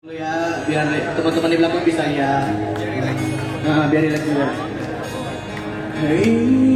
Dulu ya biar teman-teman di belakang bisa ya nah, biar relax juga. Nah, hey